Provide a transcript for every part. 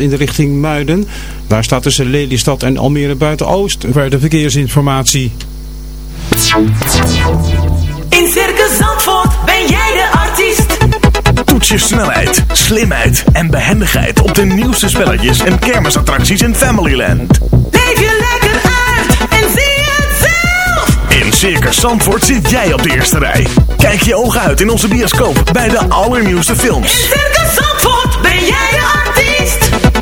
in de richting Muiden. Daar staat tussen Lelystad en Almere Buiten-Oost de verkeersinformatie. In Circus Zandvoort ben jij de artiest. Toets je snelheid, slimheid en behendigheid op de nieuwste spelletjes en kermisattracties in Familyland. Leef je lekker uit en zie het zelf. In Circus Zandvoort zit jij op de eerste rij. Kijk je ogen uit in onze bioscoop bij de allernieuwste films. In Circus Zandvoort ben jij de artiest.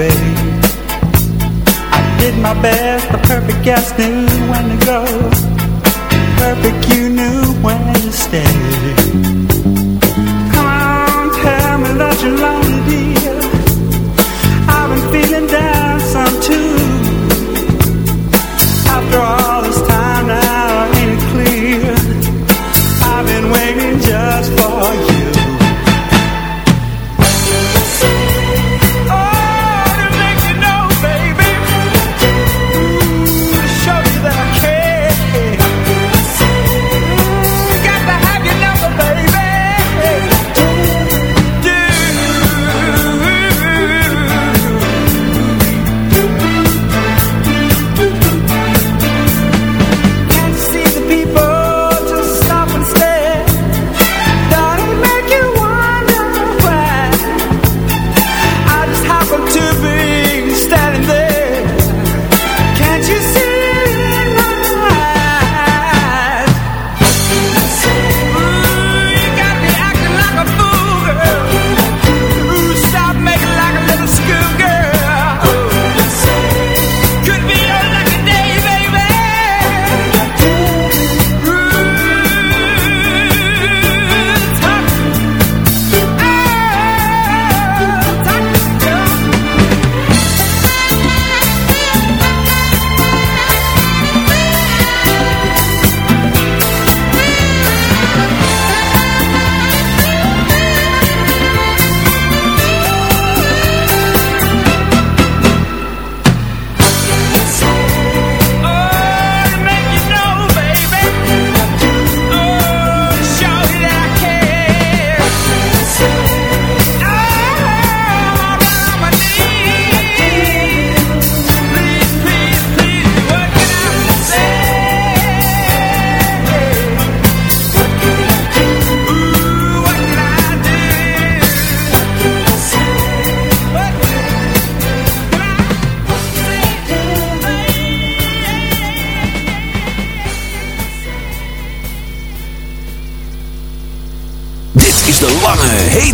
parade. I did my best, the perfect guest knew when to go. Perfect you knew when to stay.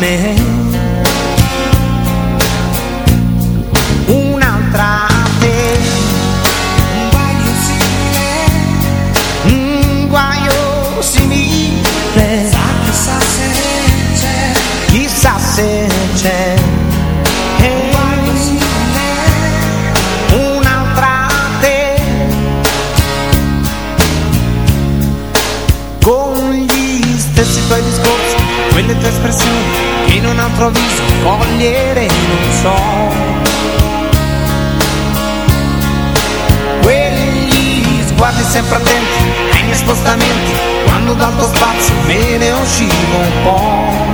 美 che in un altro viso cogliere non so. Quegli sguardi sempre attenti ai miei spostamenti, quando dal tuo spazio me ne uscivo un po'.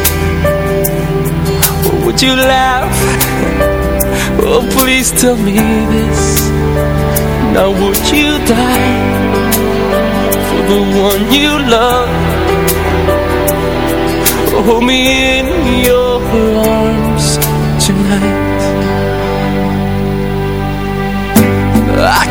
Would you laugh? Oh, please tell me this. Now, would you die for the one you love? Hold me in your arms tonight. I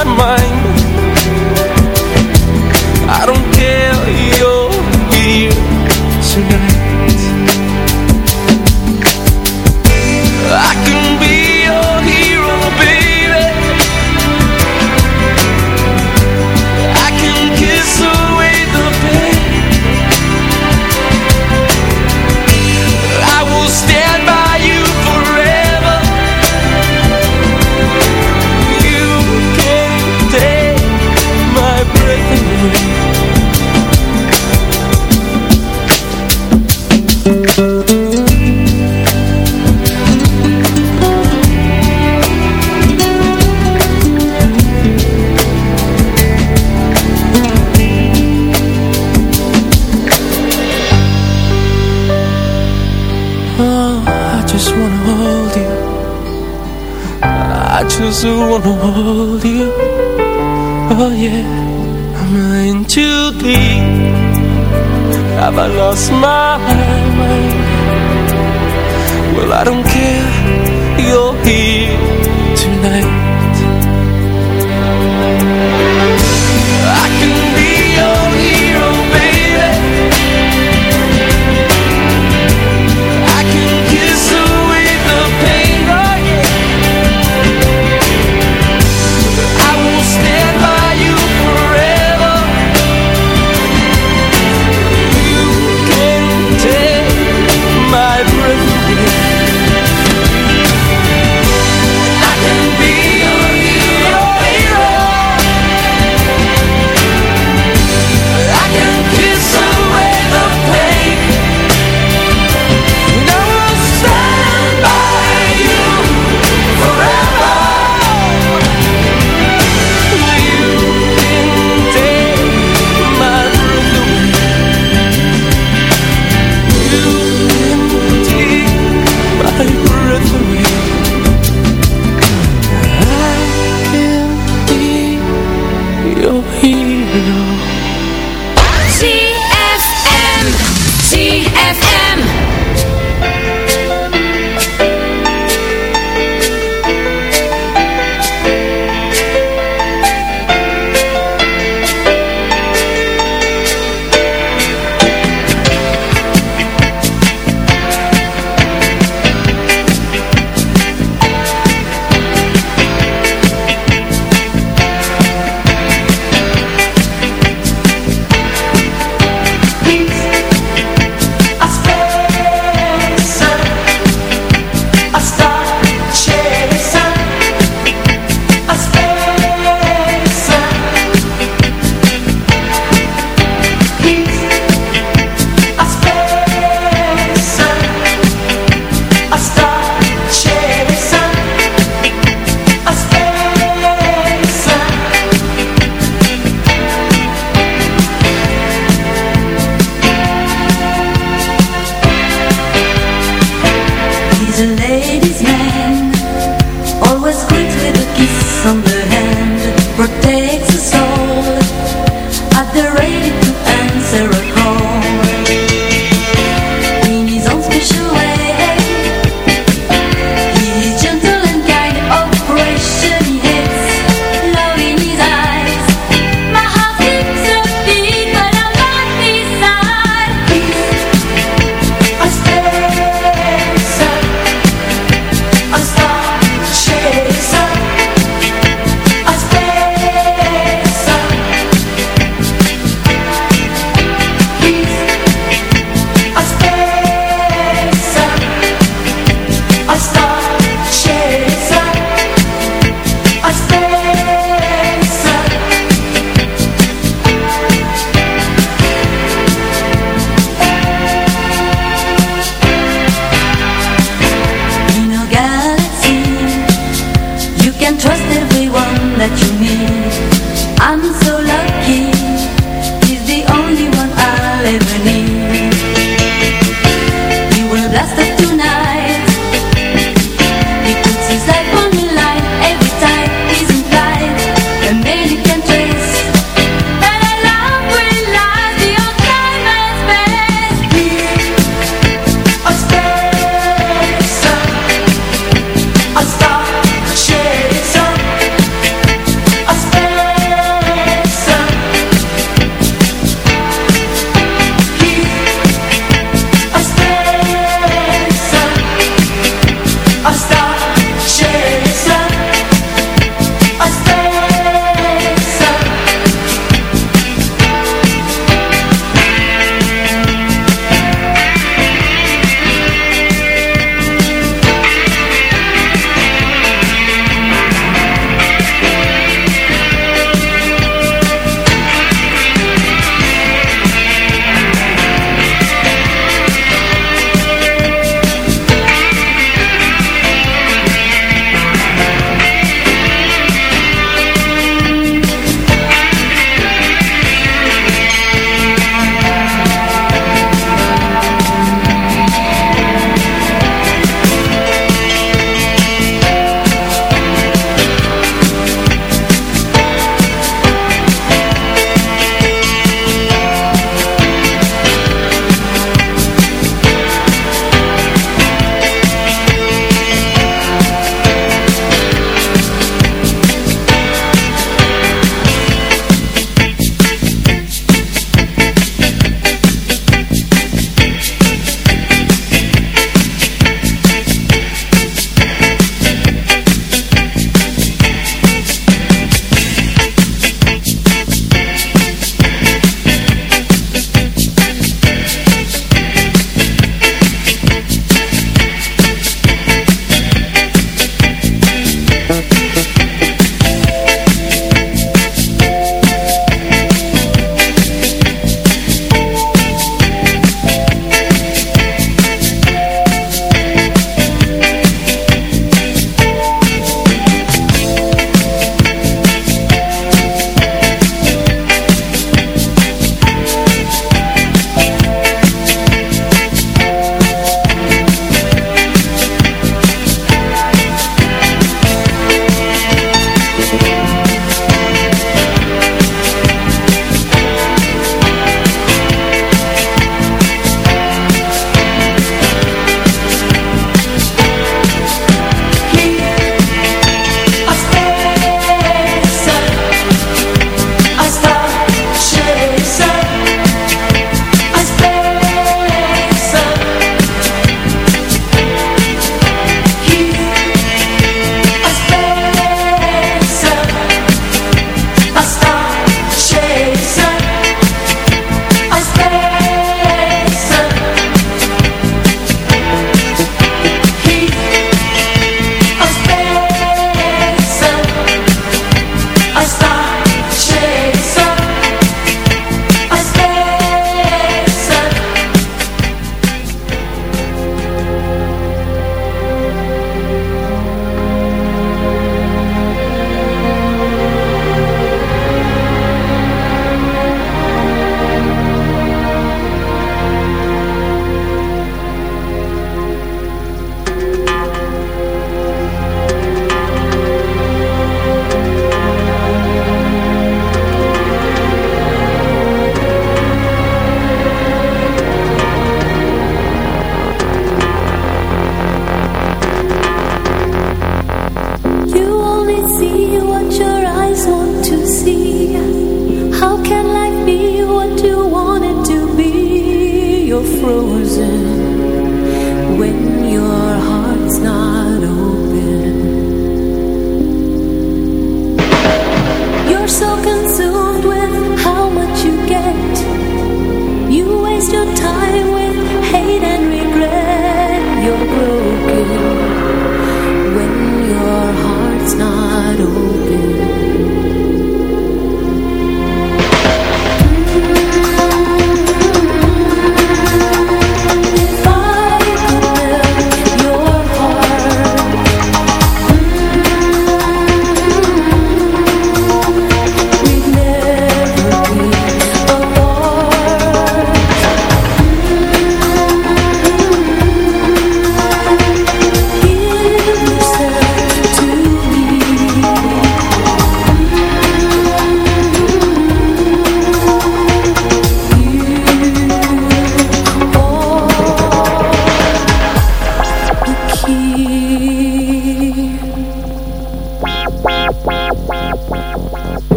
smile.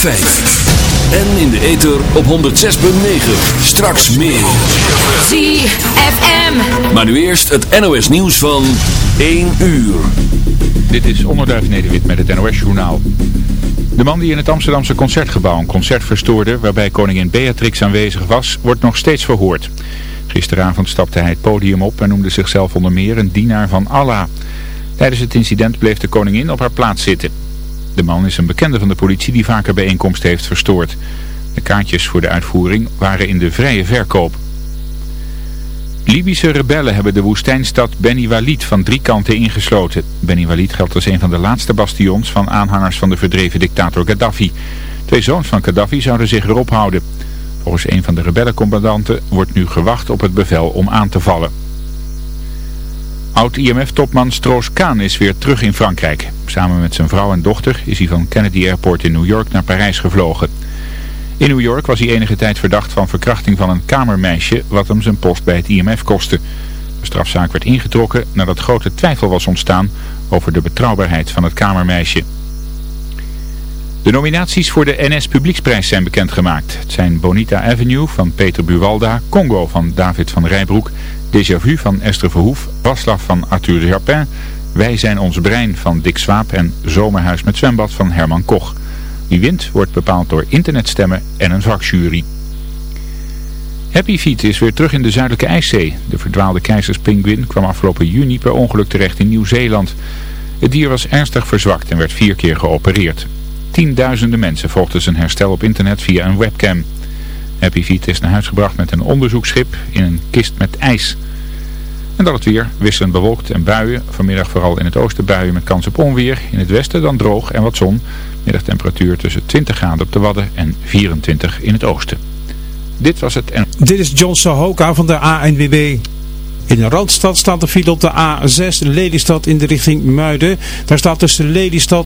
104.5. En in de ether op 106.9. Straks meer. ZFM. Maar nu eerst het NOS nieuws van 1 uur. Dit is Onderduif Nederwit met het NOS Journaal. De man die in het Amsterdamse Concertgebouw een concert verstoorde waarbij koningin Beatrix aanwezig was, wordt nog steeds verhoord. Gisteravond stapte hij het podium op en noemde zichzelf onder meer een dienaar van Allah. Tijdens het incident bleef de koningin op haar plaats zitten. De man is een bekende van de politie die vaker bijeenkomsten heeft verstoord. De kaartjes voor de uitvoering waren in de vrije verkoop. Libische rebellen hebben de woestijnstad Beni Walid van drie kanten ingesloten. Beni Walid geldt als een van de laatste bastions van aanhangers van de verdreven dictator Gaddafi. Twee zoons van Gaddafi zouden zich erop houden. Volgens een van de rebellencommandanten wordt nu gewacht op het bevel om aan te vallen. Oud-IMF-topman Stroos-Kaan is weer terug in Frankrijk. Samen met zijn vrouw en dochter is hij van Kennedy Airport in New York naar Parijs gevlogen. In New York was hij enige tijd verdacht van verkrachting van een kamermeisje, wat hem zijn post bij het IMF kostte. De strafzaak werd ingetrokken nadat grote twijfel was ontstaan over de betrouwbaarheid van het kamermeisje. De nominaties voor de NS Publieksprijs zijn bekendgemaakt. Het zijn Bonita Avenue van Peter Buwalda, Congo van David van Rijbroek, Déjà Vu van Esther Verhoef, Waslav van Arthur Japin, Wij zijn ons brein van Dick Swaap en Zomerhuis met zwembad van Herman Koch. Wie wint wordt bepaald door internetstemmen en een vakjury. Happy Feet is weer terug in de Zuidelijke IJszee. De verdwaalde keizerspinguïn kwam afgelopen juni per ongeluk terecht in Nieuw-Zeeland. Het dier was ernstig verzwakt en werd vier keer geopereerd. Tienduizenden mensen volgden zijn herstel op internet via een webcam. Happy Feet is naar huis gebracht met een onderzoeksschip in een kist met ijs. En dat het weer wisselend bewolkt en buien. Vanmiddag vooral in het oosten buien met kans op onweer. In het westen dan droog en wat zon. Middagtemperatuur tussen 20 graden op de Wadden en 24 in het oosten. Dit was het en... Dit is John Sahoka van de ANWB. In de Randstad staat de file op de A6 Lelystad in de richting Muiden. Daar staat tussen Lelystad